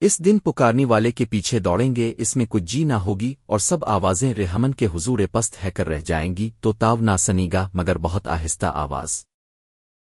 اس دن پکارنی والے کے پیچھے دوڑیں گے، اس میں کچھ جی نہ ہوگی اور سب آوازیں رحمن کے حضور پست ہے کر رہ جائیں گی، تو تاو نہ سنی گا، مگر بہت آہستہ آواز۔